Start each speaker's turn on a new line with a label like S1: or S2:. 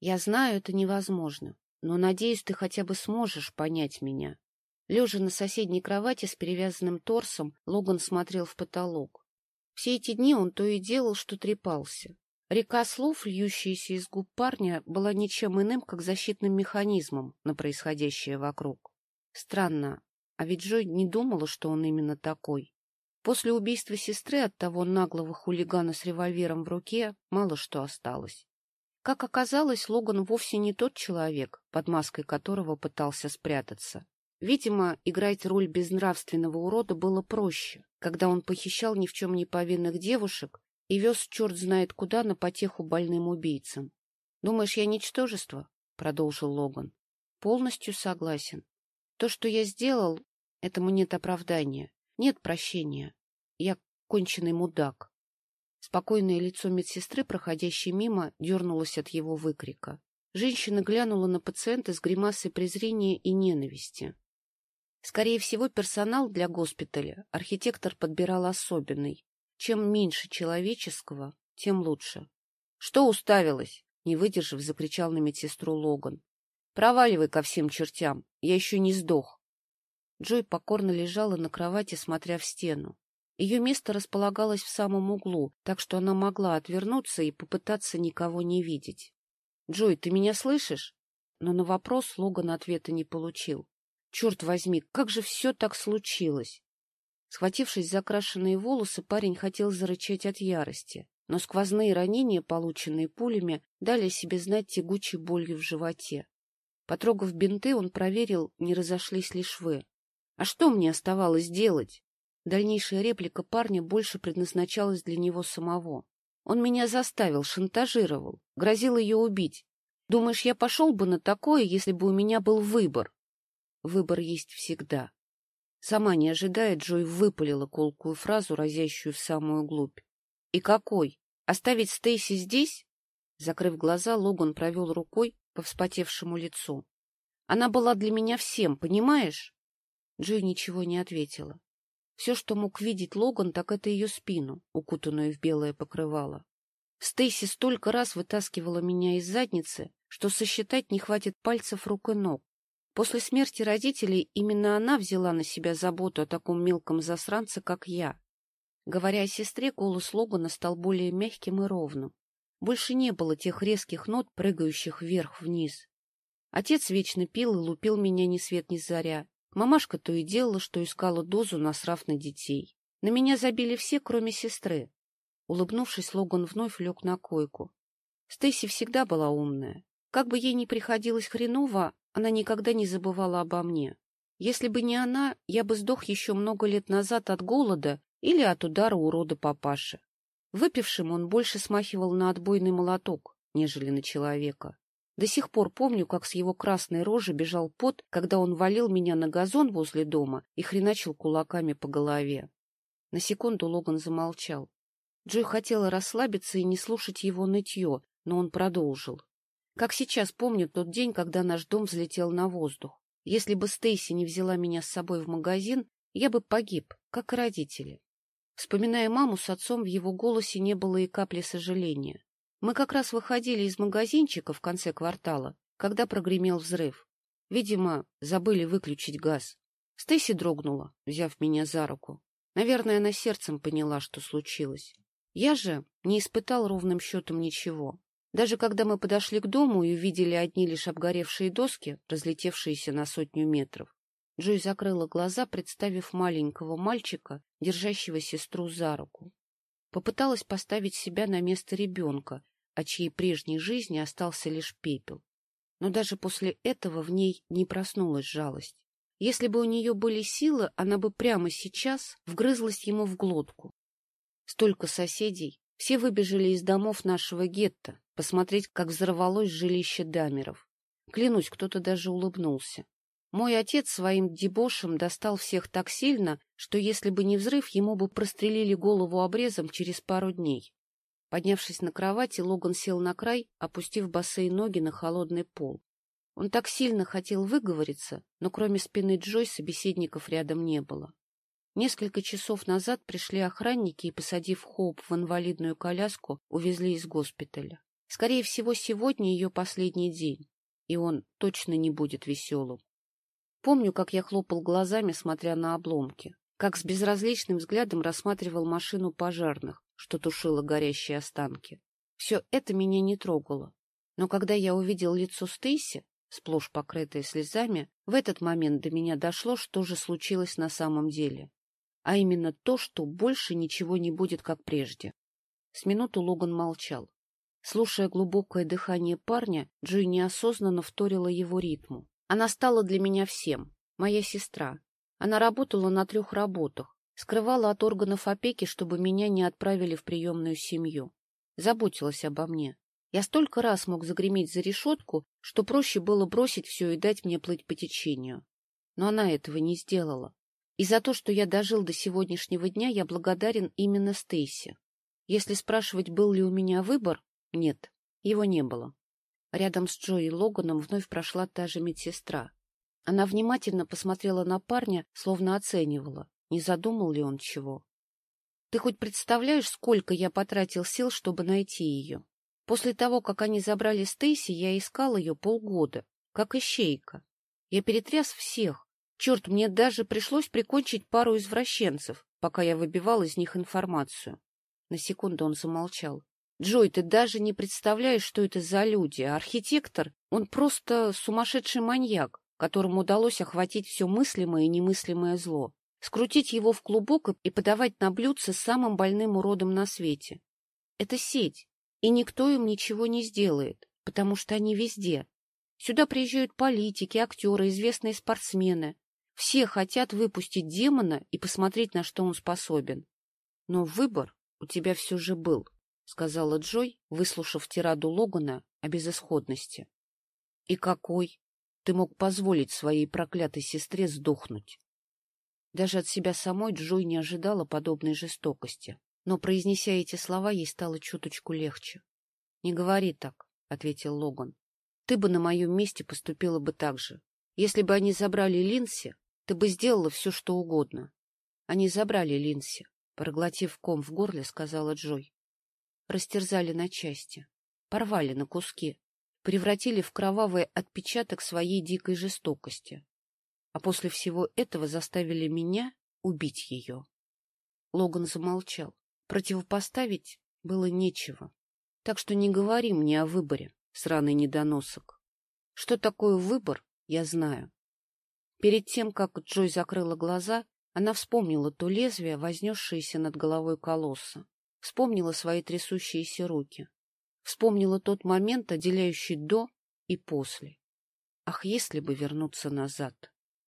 S1: Я знаю, это невозможно, но надеюсь, ты хотя бы сможешь понять меня. Лежа на соседней кровати с перевязанным торсом, Логан смотрел в потолок. Все эти дни он то и делал, что трепался. Река слов, льющаяся из губ парня, была ничем иным, как защитным механизмом на происходящее вокруг. Странно, а ведь Джой не думала, что он именно такой. После убийства сестры от того наглого хулигана с револьвером в руке мало что осталось. Как оказалось, Логан вовсе не тот человек, под маской которого пытался спрятаться. Видимо, играть роль безнравственного урода было проще, когда он похищал ни в чем не повинных девушек и вез черт знает куда на потеху больным убийцам. — Думаешь, я ничтожество? — продолжил Логан. — Полностью согласен. То, что я сделал, этому нет оправдания, нет прощения. Я конченый мудак. Спокойное лицо медсестры, проходящей мимо, дернулось от его выкрика. Женщина глянула на пациента с гримасой презрения и ненависти. Скорее всего, персонал для госпиталя архитектор подбирал особенный. Чем меньше человеческого, тем лучше. — Что уставилась? — не выдержав, закричал на медсестру Логан. — Проваливай ко всем чертям, я еще не сдох. Джой покорно лежала на кровати, смотря в стену. Ее место располагалось в самом углу, так что она могла отвернуться и попытаться никого не видеть. — Джой, ты меня слышишь? Но на вопрос Логан ответа не получил. Черт возьми, как же все так случилось? Схватившись за крашеные волосы, парень хотел зарычать от ярости, но сквозные ранения, полученные пулями, дали себе знать тягучей болью в животе. Потрогав бинты, он проверил, не разошлись ли швы. А что мне оставалось делать? Дальнейшая реплика парня больше предназначалась для него самого. Он меня заставил, шантажировал, грозил ее убить. Думаешь, я пошел бы на такое, если бы у меня был выбор? Выбор есть всегда. Сама не ожидая, Джой выпалила колкую фразу, разящую в самую глубь. — И какой? Оставить Стейси здесь? Закрыв глаза, Логан провел рукой по вспотевшему лицу. — Она была для меня всем, понимаешь? Джой ничего не ответила. Все, что мог видеть Логан, так это ее спину, укутанную в белое покрывало. Стейси столько раз вытаскивала меня из задницы, что сосчитать не хватит пальцев рук и ног. После смерти родителей именно она взяла на себя заботу о таком мелком засранце, как я. Говоря о сестре, голос Логана стал более мягким и ровным. Больше не было тех резких нот, прыгающих вверх-вниз. Отец вечно пил и лупил меня ни свет ни заря. Мамашка то и делала, что искала дозу, насрав на детей. На меня забили все, кроме сестры. Улыбнувшись, Логан вновь лег на койку. Стейси всегда была умная. Как бы ей ни приходилось хреново, она никогда не забывала обо мне. Если бы не она, я бы сдох еще много лет назад от голода или от удара урода папаши. Выпившим он больше смахивал на отбойный молоток, нежели на человека. До сих пор помню, как с его красной рожи бежал пот, когда он валил меня на газон возле дома и хреначил кулаками по голове. На секунду Логан замолчал. Джой хотела расслабиться и не слушать его нытье, но он продолжил. Как сейчас помню тот день, когда наш дом взлетел на воздух. Если бы Стейси не взяла меня с собой в магазин, я бы погиб, как родители. Вспоминая маму с отцом, в его голосе не было и капли сожаления. Мы как раз выходили из магазинчика в конце квартала, когда прогремел взрыв. Видимо, забыли выключить газ. Стейси дрогнула, взяв меня за руку. Наверное, она сердцем поняла, что случилось. Я же не испытал ровным счетом ничего. Даже когда мы подошли к дому и увидели одни лишь обгоревшие доски, разлетевшиеся на сотню метров, Джой закрыла глаза, представив маленького мальчика, держащего сестру за руку. Попыталась поставить себя на место ребенка, от чьей прежней жизни остался лишь пепел. Но даже после этого в ней не проснулась жалость. Если бы у нее были силы, она бы прямо сейчас вгрызлась ему в глотку. Столько соседей, все выбежали из домов нашего гетто, посмотреть, как взорвалось жилище Дамеров. Клянусь, кто-то даже улыбнулся. Мой отец своим дебошем достал всех так сильно, что если бы не взрыв, ему бы прострелили голову обрезом через пару дней. Поднявшись на кровати, Логан сел на край, опустив босые ноги на холодный пол. Он так сильно хотел выговориться, но кроме спины Джой собеседников рядом не было. Несколько часов назад пришли охранники и, посадив Хоуп в инвалидную коляску, увезли из госпиталя. Скорее всего, сегодня ее последний день, и он точно не будет веселым. Помню, как я хлопал глазами, смотря на обломки, как с безразличным взглядом рассматривал машину пожарных, что тушила горящие останки. Все это меня не трогало. Но когда я увидел лицо Стейси, сплошь покрытое слезами, в этот момент до меня дошло, что же случилось на самом деле. А именно то, что больше ничего не будет, как прежде. С минуту Логан молчал. Слушая глубокое дыхание парня, Джой неосознанно вторила его ритму. Она стала для меня всем. Моя сестра. Она работала на трех работах. Скрывала от органов опеки, чтобы меня не отправили в приемную семью. Заботилась обо мне. Я столько раз мог загреметь за решетку, что проще было бросить все и дать мне плыть по течению. Но она этого не сделала. И за то, что я дожил до сегодняшнего дня, я благодарен именно Стейси. Если спрашивать, был ли у меня выбор, нет, его не было. Рядом с Джо и Логаном вновь прошла та же медсестра. Она внимательно посмотрела на парня, словно оценивала, не задумал ли он чего. Ты хоть представляешь, сколько я потратил сил, чтобы найти ее? После того, как они забрали Стейси, я искал ее полгода, как ищейка. Я перетряс всех. Черт, мне даже пришлось прикончить пару извращенцев, пока я выбивал из них информацию. На секунду он замолчал. Джой, ты даже не представляешь, что это за люди. Архитектор, он просто сумасшедший маньяк, которому удалось охватить все мыслимое и немыслимое зло, скрутить его в клубок и подавать на блюдце самым больным уродом на свете. Это сеть, и никто им ничего не сделает, потому что они везде. Сюда приезжают политики, актеры, известные спортсмены. Все хотят выпустить демона и посмотреть, на что он способен. Но выбор у тебя все же был сказала Джой, выслушав тираду Логана о безысходности. — И какой? Ты мог позволить своей проклятой сестре сдохнуть. Даже от себя самой Джой не ожидала подобной жестокости, но, произнеся эти слова, ей стало чуточку легче. — Не говори так, — ответил Логан. — Ты бы на моем месте поступила бы так же. Если бы они забрали Линси, ты бы сделала все, что угодно. Они забрали Линси, проглотив ком в горле, сказала Джой растерзали на части, порвали на куски, превратили в кровавый отпечаток своей дикой жестокости. А после всего этого заставили меня убить ее. Логан замолчал. Противопоставить было нечего. Так что не говори мне о выборе, сраный недоносок. Что такое выбор, я знаю. Перед тем, как Джой закрыла глаза, она вспомнила то лезвие, вознесшееся над головой колосса. Вспомнила свои трясущиеся руки. Вспомнила тот момент, отделяющий до и после. Ах, если бы вернуться назад!